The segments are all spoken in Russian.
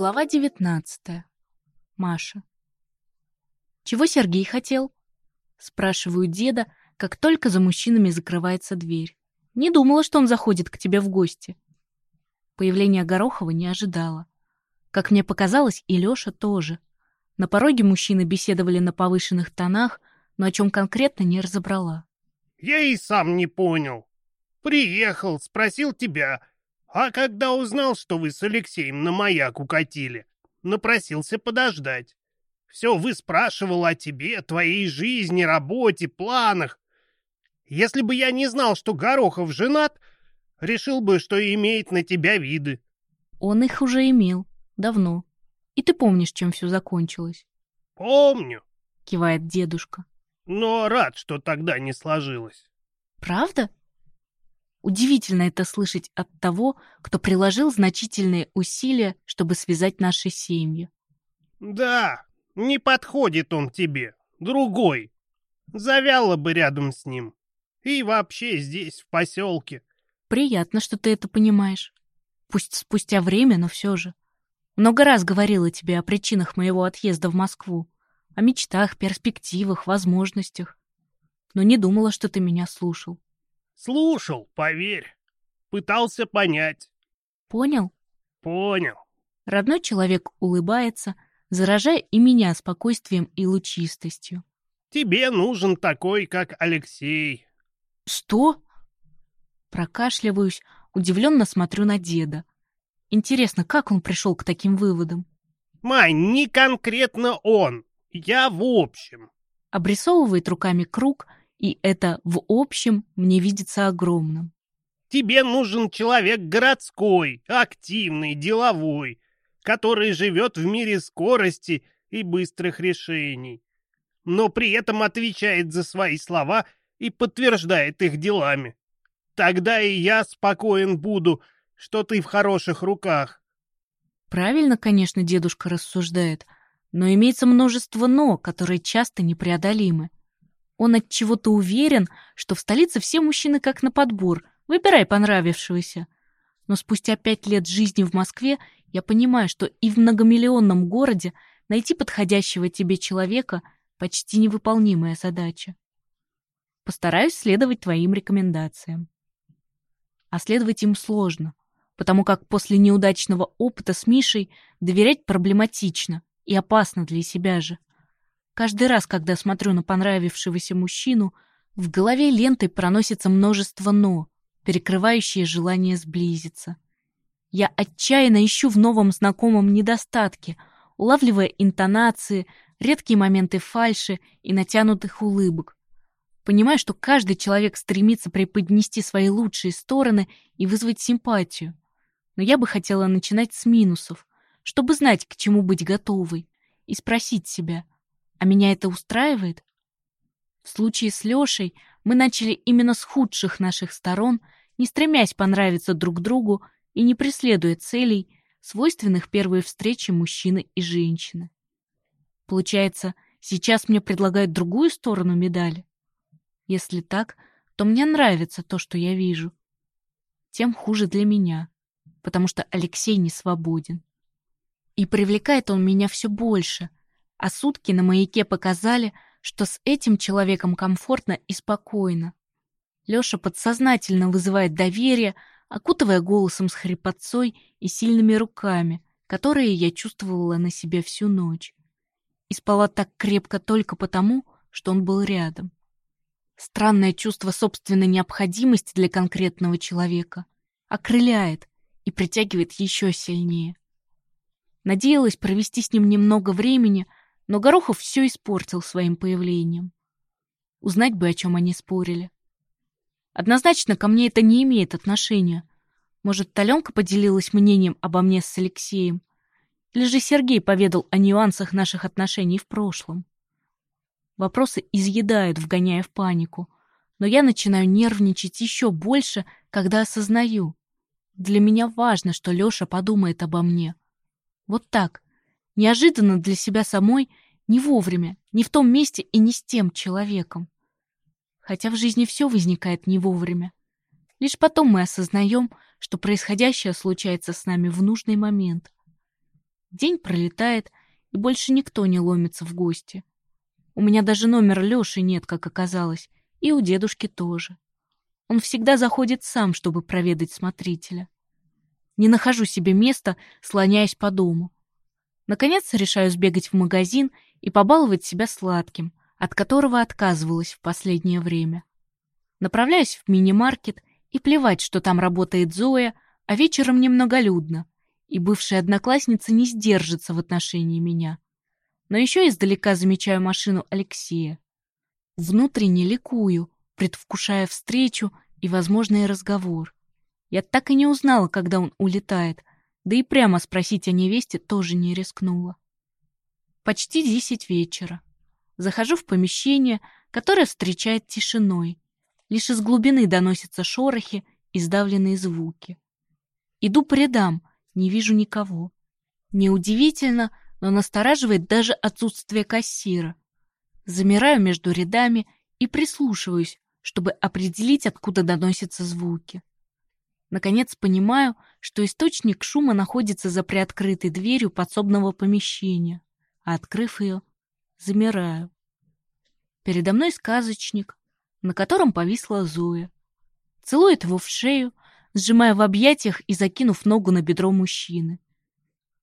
Глава девятнадцатая. Маша. «Чего Сергей хотел?» Спрашиваю деда, как только за мужчинами закрывается дверь. Не думала, что он заходит к тебе в гости. Появление Горохова не ожидала. Как мне показалось, и Лёша тоже. На пороге мужчины беседовали на повышенных тонах, но о чем конкретно не разобрала. «Я и сам не понял. Приехал, спросил тебя, а когда узнал, что вы с Алексеем на маяк укатили, напросился подождать. Все выспрашивал о тебе, твоей жизни, работе, планах. Если бы я не знал, что Горохов женат, решил бы, что имеет на тебя виды. Он их уже имел. Давно. И ты помнишь, чем все закончилось? Помню, кивает дедушка. Но рад, что тогда не сложилось. Правда? Удивительно это слышать от того, кто приложил значительные усилия, чтобы связать наши семьи. Да, не подходит он тебе. Другой. Завяла бы рядом с ним. И вообще здесь, в поселке. Приятно, что ты это понимаешь. Пусть спустя время, но все же. Много раз говорила тебе о причинах моего отъезда в Москву. О мечтах, перспективах, возможностях. Но не думала, что ты меня слушал. Слушал, поверь. Пытался понять. Понял? Понял. Родной человек улыбается, заражая и меня спокойствием и лучистостью. Тебе нужен такой, как Алексей. Что? Прокашливаюсь, удивленно смотрю на деда. Интересно, как он пришел к таким выводам? Май, не конкретно он. Я в общем. Обрисовывает руками круг — и это в общем мне видится огромным. Тебе нужен человек городской, активный, деловой, который живет в мире скорости и быстрых решений, но при этом отвечает за свои слова и подтверждает их делами. Тогда и я спокоен буду, что ты в хороших руках. Правильно, конечно, дедушка рассуждает, но имеется множество «но», которые часто непреодолимы. Он от чего-то уверен, что в столице все мужчины как на подбор. Выбирай понравившегося. Но спустя пять лет жизни в Москве я понимаю, что и в многомиллионном городе найти подходящего тебе человека почти невыполнимая задача. Постараюсь следовать твоим рекомендациям. А следовать им сложно, потому как после неудачного опыта с Мишей доверять проблематично и опасно для себя же. Каждый раз, когда смотрю на понравившегося мужчину, в голове лентой проносится множество «но», перекрывающие желание сблизиться. Я отчаянно ищу в новом знакомом недостатки, улавливая интонации, редкие моменты фальши и натянутых улыбок. Понимаю, что каждый человек стремится преподнести свои лучшие стороны и вызвать симпатию. Но я бы хотела начинать с минусов, чтобы знать, к чему быть готовой, и спросить себя, а меня это устраивает? В случае с Лешей мы начали именно с худших наших сторон, не стремясь понравиться друг другу и не преследуя целей, свойственных первой встрече мужчины и женщины. Получается, сейчас мне предлагают другую сторону медали? Если так, то мне нравится то, что я вижу. Тем хуже для меня, потому что Алексей не свободен. И привлекает он меня все больше — а сутки на маяке показали, что с этим человеком комфортно и спокойно. Лёша подсознательно вызывает доверие, окутывая голосом с хрипотцой и сильными руками, которые я чувствовала на себе всю ночь. И спала так крепко только потому, что он был рядом. Странное чувство собственной необходимости для конкретного человека окрыляет и притягивает еще сильнее. Надеялась провести с ним немного времени — но Горохов все испортил своим появлением. Узнать бы, о чем они спорили. Однозначно, ко мне это не имеет отношения. Может, Таленка поделилась мнением обо мне с Алексеем? Или же Сергей поведал о нюансах наших отношений в прошлом? Вопросы изъедают, вгоняя в панику. Но я начинаю нервничать еще больше, когда осознаю. Для меня важно, что Леша подумает обо мне. Вот так, Неожиданно для себя самой, не вовремя, не в том месте и не с тем человеком. Хотя в жизни все возникает не вовремя. Лишь потом мы осознаем, что происходящее случается с нами в нужный момент. День пролетает, и больше никто не ломится в гости. У меня даже номера Лёши нет, как оказалось, и у дедушки тоже. Он всегда заходит сам, чтобы проведать смотрителя. Не нахожу себе места, слоняясь по дому. Наконец решаю сбегать в магазин и побаловать себя сладким, от которого отказывалась в последнее время. Направляюсь в мини-маркет и плевать, что там работает Зоя, а вечером немноголюдно, и бывшая одноклассница не сдержится в отношении меня. Но еще издалека замечаю машину Алексея. Внутренне ликую, предвкушая встречу и возможный разговор. Я так и не узнала, когда он улетает, да и прямо спросить о невесте тоже не рискнула. Почти десять вечера. Захожу в помещение, которое встречает тишиной. Лишь из глубины доносятся шорохи и сдавленные звуки. Иду по рядам, не вижу никого. Неудивительно, но настораживает даже отсутствие кассира. Замираю между рядами и прислушиваюсь, чтобы определить, откуда доносятся звуки. Наконец понимаю, что источник шума находится за приоткрытой дверью подсобного помещения, а открыв ее, замираю. Передо мной сказочник, на котором повисла Зоя. Целует его в шею, сжимая в объятиях и закинув ногу на бедро мужчины.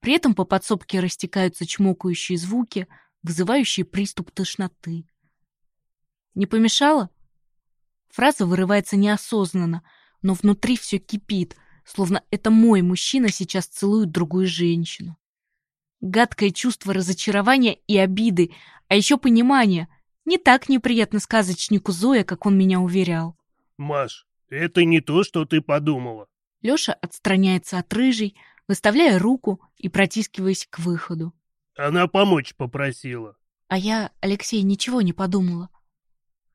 При этом по подсобке растекаются чмокающие звуки, вызывающие приступ тошноты. «Не помешало?» Фраза вырывается неосознанно, но внутри все кипит, словно это мой мужчина сейчас целует другую женщину. Гадкое чувство разочарования и обиды, а еще понимание. Не так неприятно сказочнику Зоя, как он меня уверял. «Маш, это не то, что ты подумала». Леша отстраняется от рыжей, выставляя руку и протискиваясь к выходу. Она помочь попросила. А я, Алексей, ничего не подумала.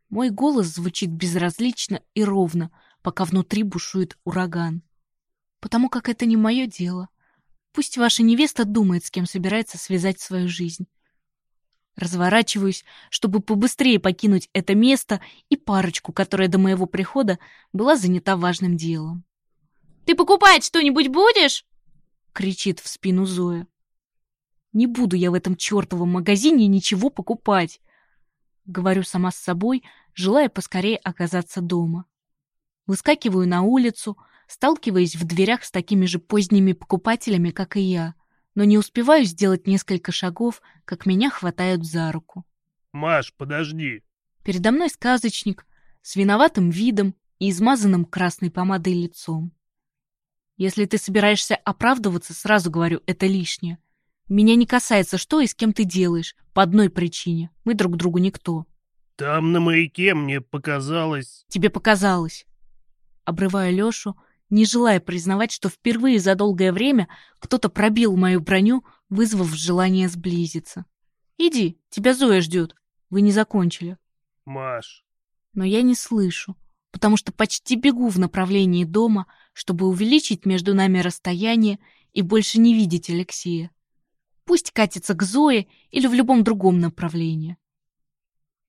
Мой голос звучит безразлично и ровно, пока внутри бушует ураган. Потому как это не мое дело. Пусть ваша невеста думает, с кем собирается связать свою жизнь. Разворачиваюсь, чтобы побыстрее покинуть это место и парочку, которая до моего прихода была занята важным делом. «Ты покупать что-нибудь будешь?» — кричит в спину Зоя. «Не буду я в этом чертовом магазине ничего покупать!» Говорю сама с собой, желая поскорее оказаться дома. Выскакиваю на улицу, сталкиваясь в дверях с такими же поздними покупателями, как и я, но не успеваю сделать несколько шагов, как меня хватают за руку. «Маш, подожди!» Передо мной сказочник с виноватым видом и измазанным красной помадой лицом. Если ты собираешься оправдываться, сразу говорю, это лишнее. Меня не касается, что и с кем ты делаешь, по одной причине. Мы друг другу никто. Там на маяке мне показалось... Тебе показалось. Обрываю Лешу, не желая признавать, что впервые за долгое время кто-то пробил мою броню, вызвав желание сблизиться. «Иди, тебя Зоя ждет. Вы не закончили». «Маш...» Но я не слышу потому что почти бегу в направлении дома, чтобы увеличить между нами расстояние и больше не видеть Алексея. Пусть катится к Зое или в любом другом направлении.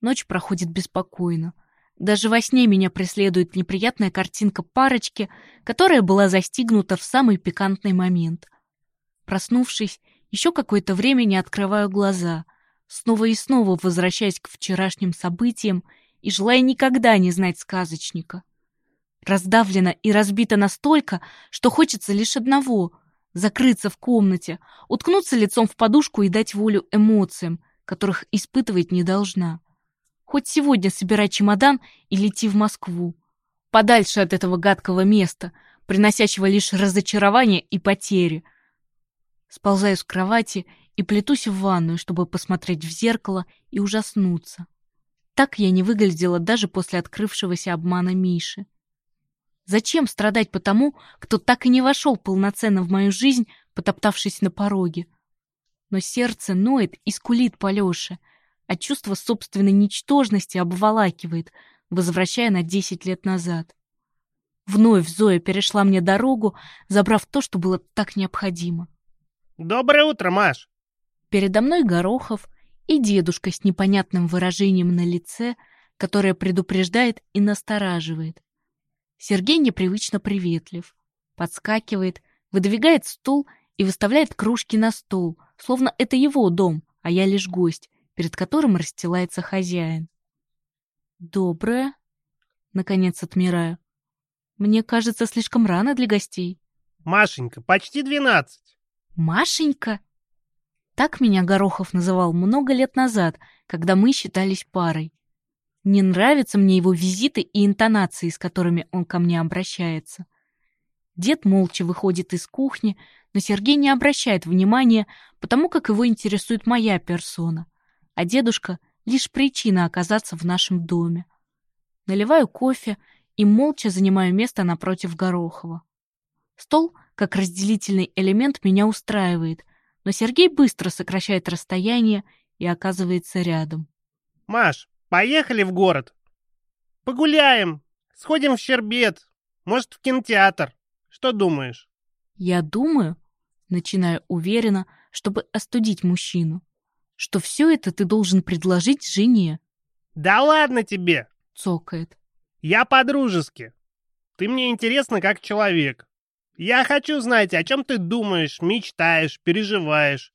Ночь проходит беспокойно. Даже во сне меня преследует неприятная картинка парочки, которая была застигнута в самый пикантный момент. Проснувшись, еще какое-то время не открываю глаза, снова и снова возвращаясь к вчерашним событиям и желая никогда не знать сказочника. Раздавлена и разбита настолько, что хочется лишь одного — закрыться в комнате, уткнуться лицом в подушку и дать волю эмоциям, которых испытывать не должна. Хоть сегодня собирай чемодан и лети в Москву. Подальше от этого гадкого места, приносящего лишь разочарование и потери. Сползаю с кровати и плетусь в ванную, чтобы посмотреть в зеркало и ужаснуться. Так я не выглядела даже после открывшегося обмана Миши. Зачем страдать по тому, кто так и не вошел полноценно в мою жизнь, потоптавшись на пороге? Но сердце ноет и скулит по Лёше, а чувство собственной ничтожности обволакивает, возвращая на десять лет назад. Вновь Зоя перешла мне дорогу, забрав то, что было так необходимо. «Доброе утро, Маш!» Передо мной Горохов — и дедушка с непонятным выражением на лице, которое предупреждает и настораживает. Сергей непривычно приветлив, подскакивает, выдвигает стул и выставляет кружки на стол, словно это его дом, а я лишь гость, перед которым расстилается хозяин. «Доброе?» — наконец отмираю. «Мне кажется, слишком рано для гостей». «Машенька, почти двенадцать». «Машенька?» Так меня Горохов называл много лет назад, когда мы считались парой. Не нравятся мне его визиты и интонации, с которыми он ко мне обращается. Дед молча выходит из кухни, но Сергей не обращает внимания, потому как его интересует моя персона, а дедушка — лишь причина оказаться в нашем доме. Наливаю кофе и молча занимаю место напротив Горохова. Стол, как разделительный элемент, меня устраивает, но Сергей быстро сокращает расстояние и оказывается рядом. «Маш, поехали в город. Погуляем, сходим в Щербет, может, в кинотеатр. Что думаешь?» Я думаю, начинаю уверенно, чтобы остудить мужчину, что все это ты должен предложить жене. «Да ладно тебе!» — цокает. «Я по-дружески. Ты мне интересна как человек. Я хочу знать, о чем ты думаешь, мечтаешь, переживаешь.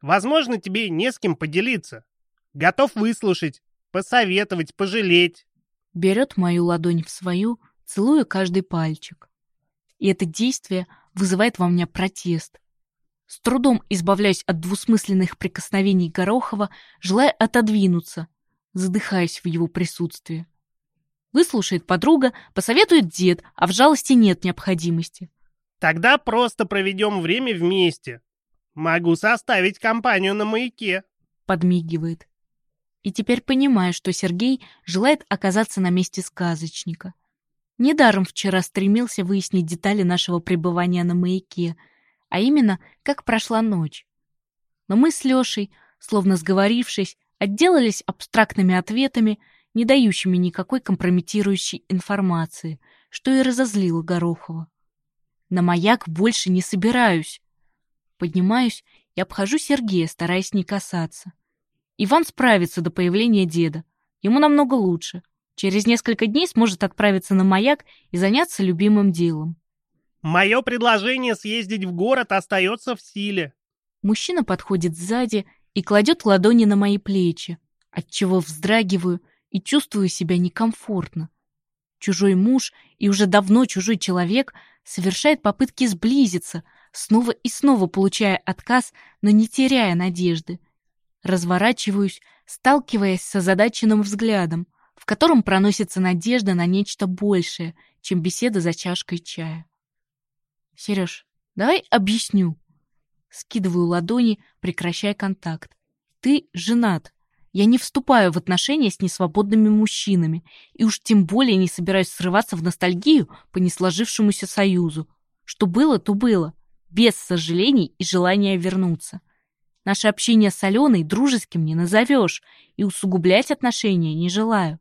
Возможно, тебе не с кем поделиться. Готов выслушать, посоветовать, пожалеть». Берет мою ладонь в свою, целуя каждый пальчик. И это действие вызывает во мне протест. С трудом избавляюсь от двусмысленных прикосновений Горохова, желая отодвинуться, задыхаясь в его присутствии. Выслушает подруга, посоветует дед, а в жалости нет необходимости. Тогда просто проведем время вместе. Могу составить компанию на маяке. Подмигивает. И теперь понимаю, что Сергей желает оказаться на месте сказочника — Недаром вчера стремился выяснить детали нашего пребывания на маяке, а именно, как прошла ночь. Но мы с Лешей, словно сговорившись, отделались абстрактными ответами, не дающими никакой компрометирующей информации, что и разозлило Горохова. На маяк больше не собираюсь. Поднимаюсь и обхожу Сергея, стараясь не касаться. Иван справится до появления деда. Ему намного лучше. Через несколько дней сможет отправиться на маяк и заняться любимым делом. Мое предложение съездить в город остается в силе. Мужчина подходит сзади и кладет ладони на мои плечи, отчего вздрагиваю и чувствую себя некомфортно. Чужой муж и уже давно чужой человек совершает попытки сблизиться, снова и снова получая отказ, но не теряя надежды. Разворачиваюсь, сталкиваясь с озадаченным взглядом в котором проносится надежда на нечто большее, чем беседа за чашкой чая. «Сереж, давай объясню». Скидываю ладони, прекращая контакт. «Ты женат. Я не вступаю в отношения с несвободными мужчинами и уж тем более не собираюсь срываться в ностальгию по несложившемуся союзу. Что было, то было, без сожалений и желания вернуться. Наше общение с Аленой дружеским не назовешь, и усугублять отношения не желаю.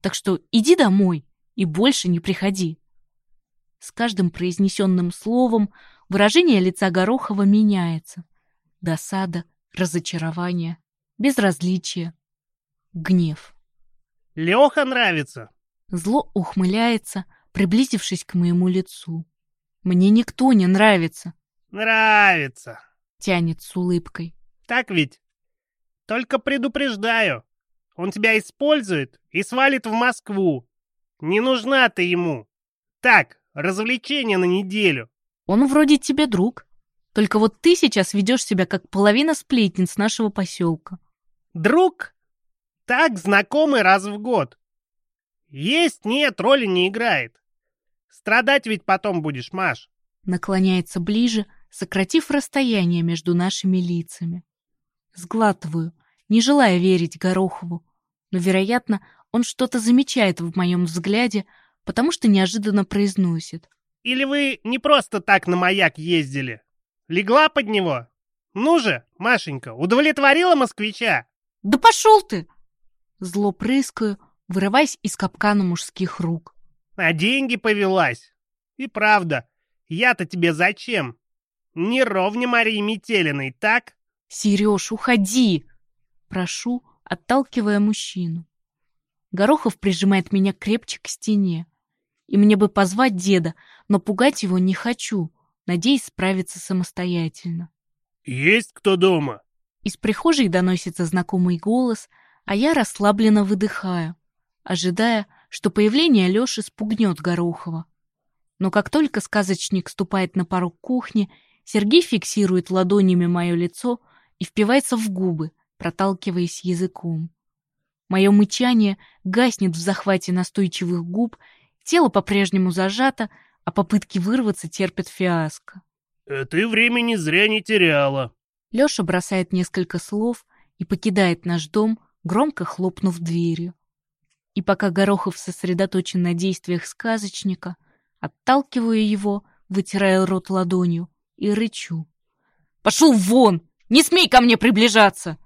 Так что иди домой и больше не приходи. С каждым произнесенным словом выражение лица Горохова меняется. Досада, разочарование, безразличие, гнев. Леха нравится. Зло ухмыляется, приблизившись к моему лицу. Мне никто не нравится. Нравится. Тянет с улыбкой. Так ведь? Только предупреждаю. Он тебя использует и свалит в Москву. Не нужна ты ему. Так, развлечение на неделю. Он вроде тебе друг. Только вот ты сейчас ведешь себя как половина сплетниц нашего поселка. Друг? Так, знакомый раз в год. Есть, нет, роли не играет. Страдать ведь потом будешь, Маш. Наклоняется ближе, сократив расстояние между нашими лицами. Сглатываю, не желая верить Горохову, но, вероятно, он что-то замечает в моем взгляде, потому что неожиданно произносит. «Или вы не просто так на маяк ездили? Легла под него? Ну же, Машенька, удовлетворила москвича?» «Да пошел ты!» Зло прыскаю, вырываясь из капкана мужских рук. «На деньги повелась. И правда, я-то тебе зачем? Не ровня Марии Метелиной, так?» «Сереж, уходи!» Прошу, отталкивая мужчину. Горохов прижимает меня крепче к стене. И мне бы позвать деда, но пугать его не хочу. надеясь справиться самостоятельно. «Есть кто дома?» Из прихожей доносится знакомый голос, а я расслабленно выдыхаю, ожидая, что появление Лёши спугнет Горохова. Но как только сказочник ступает на порог кухни, Сергей фиксирует ладонями мое лицо и впивается в губы, проталкиваясь языком. Мое мычание гаснет в захвате настойчивых губ, тело по-прежнему зажато, а попытки вырваться терпят фиаско. «Э, «Ты времени зря не теряла». Лёша бросает несколько слов и покидает наш дом, громко хлопнув дверью. И пока Горохов сосредоточен на действиях сказочника, отталкиваю его, вытирая рот ладонью, и рычу. «Пошел вон! Не смей ко мне приближаться!»